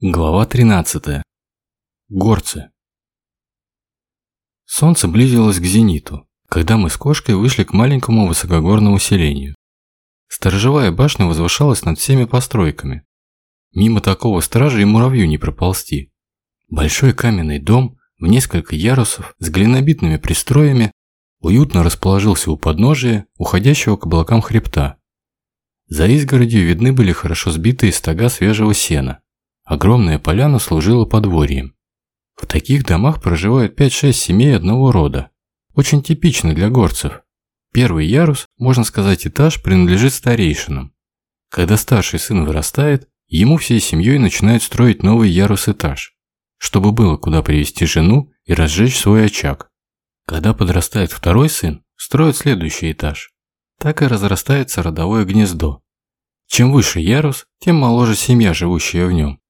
Глава 13. Горцы. Солнце близилось к зениту, когда мы с кошкой вышли к маленькому высокогорному селению. Сторожевая башня возвышалась над всеми постройками. Мимо такого стража и муравью не проползти. Большой каменный дом в несколько ярусов с глинобитными пристроями уютно расположился у подножия, уходящего к облакам хребта. За изгородью видны были хорошо сбитые стога свежего сена – Огромная поляна служила подворьем. В таких домах проживают 5-6 семей одного рода. Очень типично для горцев. Первый ярус, можно сказать этаж, принадлежит старейшинам. Когда старший сын вырастает, ему всей семьей начинают строить новый ярус-этаж, чтобы было куда привести жену и разжечь свой очаг. Когда подрастает второй сын, строят следующий этаж. Так и разрастается родовое гнездо. Чем выше ярус, тем моложе семья, живущая в нем.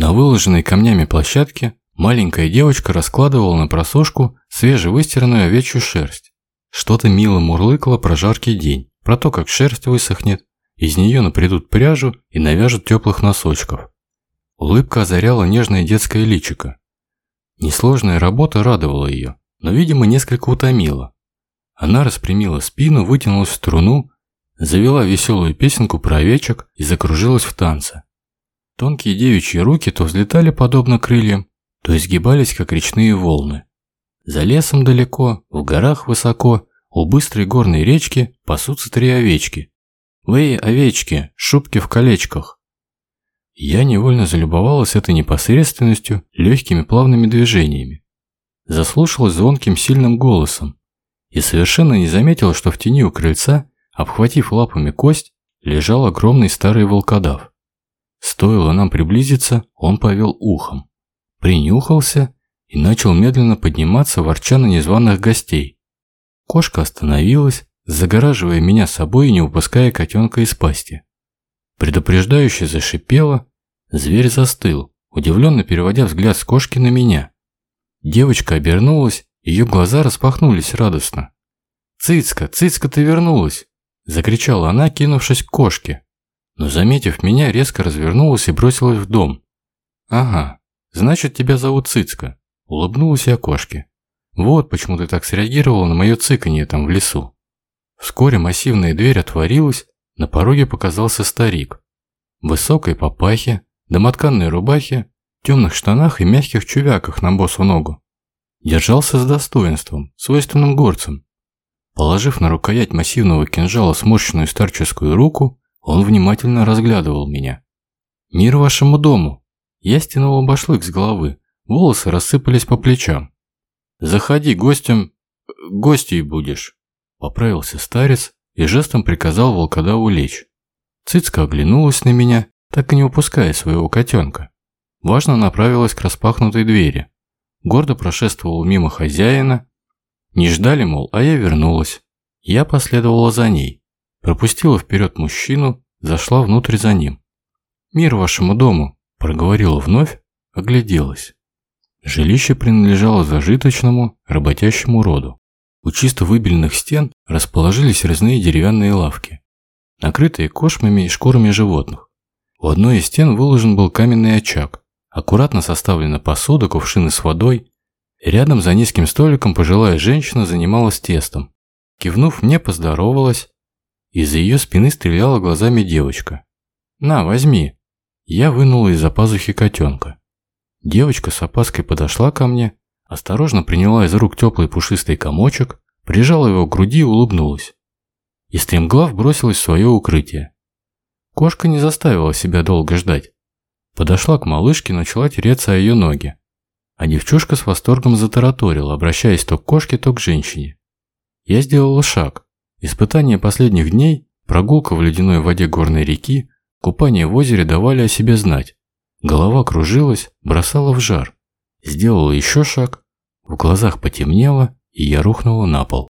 На выложенной камнями площадке маленькая девочка раскладывала на просушку свежевыстиранную овечью шерсть. Что-то мило мурлыкало про жаркий день, про то, как шерсть высохнет, из нее напрядут пряжу и навяжут теплых носочков. Улыбка озаряла нежное детское личико. Несложная работа радовала ее, но, видимо, несколько утомила. Она распрямила спину, вытянулась в струну, завела веселую песенку про овечек и закружилась в танце. Тонкие девичьи руки то взлетали подобно крыльям, то изгибались, как речные волны. За лесом далеко, в горах высоко, у быстрой горной речки пасутся три овечки. Вы, овечки, шубки в колечках. Я невольно залюбовалась этой непосредственностью, легкими плавными движениями. Заслушалась звонким сильным голосом и совершенно не заметила, что в тени у крыльца, обхватив лапами кость, лежал огромный старый волкодав. Стоило нам приблизиться, он повел ухом. Принюхался и начал медленно подниматься, ворча на незваных гостей. Кошка остановилась, загораживая меня собой и не упуская котенка из пасти. Предупреждающе зашипела, зверь застыл, удивленно переводя взгляд с кошки на меня. Девочка обернулась, ее глаза распахнулись радостно. «Цицка, Цицка, ты вернулась!» – закричала она, кинувшись к кошке но, заметив меня, резко развернулась и бросилась в дом. «Ага, значит, тебя зовут Цицка», – улыбнулась я кошке. «Вот почему ты так среагировала на мое цыканье там в лесу». Вскоре массивная дверь отворилась, на пороге показался старик. В высокой папахе, домотканной рубахе, темных штанах и мягких чувяках на босу ногу. Держался с достоинством, свойственным горцам. Положив на рукоять массивного кинжала сморщенную старческую руку, он внимательно разглядывал меня. «Мир вашему дому!» Я стянула башлык с головы, волосы рассыпались по плечам. «Заходи, гостем... гостей будешь!» Поправился старец и жестом приказал волкодаву лечь. Цицка оглянулась на меня, так и не упуская своего котенка. Важно направилась к распахнутой двери. Гордо прошествовала мимо хозяина. Не ждали, мол, а я вернулась. Я последовала за ней пропустила вперед мужчину, зашла внутрь за ним. «Мир вашему дому!» – проговорила вновь, огляделась. Жилище принадлежало зажиточному, работящему роду. У чисто выбеленных стен расположились резные деревянные лавки, накрытые кошмами и шкурами животных. У одной из стен выложен был каменный очаг, аккуратно составлена посуда, кувшины с водой. Рядом за низким столиком пожилая женщина занималась тестом. Кивнув мне, поздоровалась, из-за ее спины стреляла глазами девочка. «На, возьми!» Я вынула из-за пазухи котенка. Девочка с опаской подошла ко мне, осторожно приняла из рук теплый пушистый комочек, прижала его к груди и улыбнулась. И стремглав бросилась в свое укрытие. Кошка не заставила себя долго ждать. Подошла к малышке, начала тереться о ее ноги. А девчушка с восторгом затараторила, обращаясь то к кошке, то к женщине. Я сделала шаг, Испытания последних дней, прогулка в ледяной воде горной реки, купание в озере давали о себе знать. Голова кружилась, бросала в жар. Сделала еще шаг, в глазах потемнело, и я рухнула на пол.